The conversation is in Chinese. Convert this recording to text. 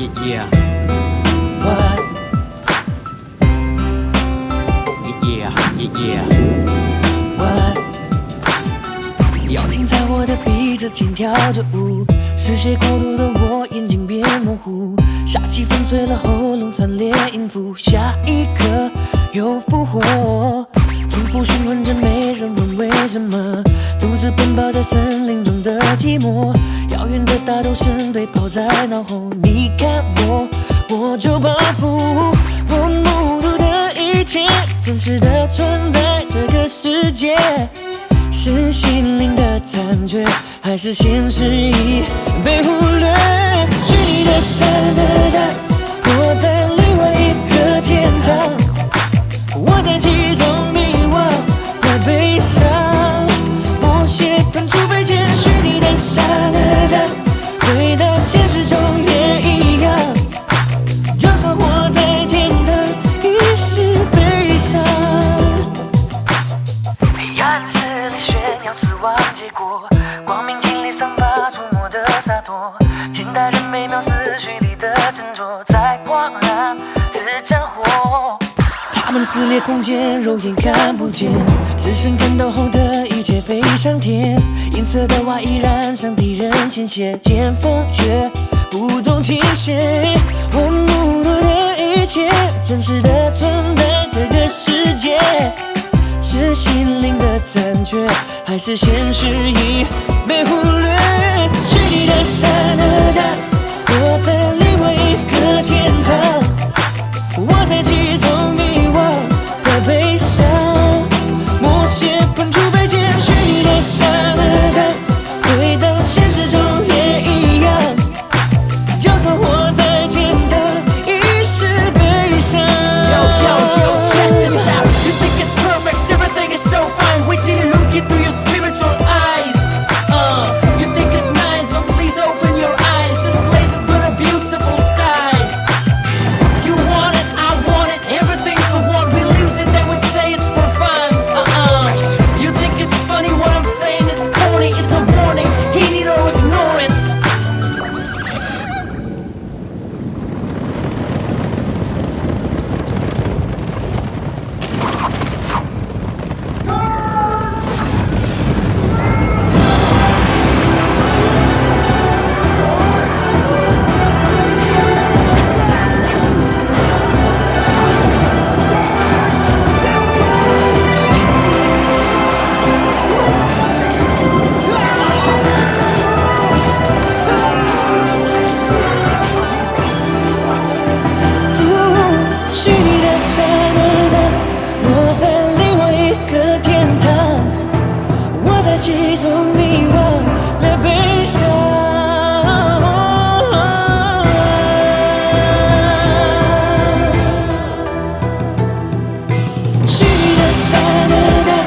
Uh. Yeah, yeah, yeah. What? Yeah, yeah, yeah. What? 邀请在我的鼻子间跳着舞，失血过度的我眼睛变模糊，杀气粉碎了喉咙，惨烈音符，下一刻又复活，重复循环着，没人问为什么，独自奔跑在森林中的寂寞，遥远的大头声被抛在脑后，你看我，我就仿佛我目睹的一切，真实的存在这个世界。是心灵的残缺，还是现实已被忽略？虚拟的山和山，我在另外一个天堂，耀死亡结果，光明尽力散发出我的洒脱。现代人美妙思绪里的沉着，在狂澜是战火。他们撕裂空间，肉眼看不见，只剩战斗后的一切飞上天。银色的外衣染上敌人鲜血，剑锋却不懂停歇。我目睹的一切，真实的存在这个世界。是心灵的残缺，还是现实已被忽略？是你的刹那间，我在另外一个天堂，我在其中迷惘和悲伤，默写喷出白景。是你的刹那间，回到现实。许的小的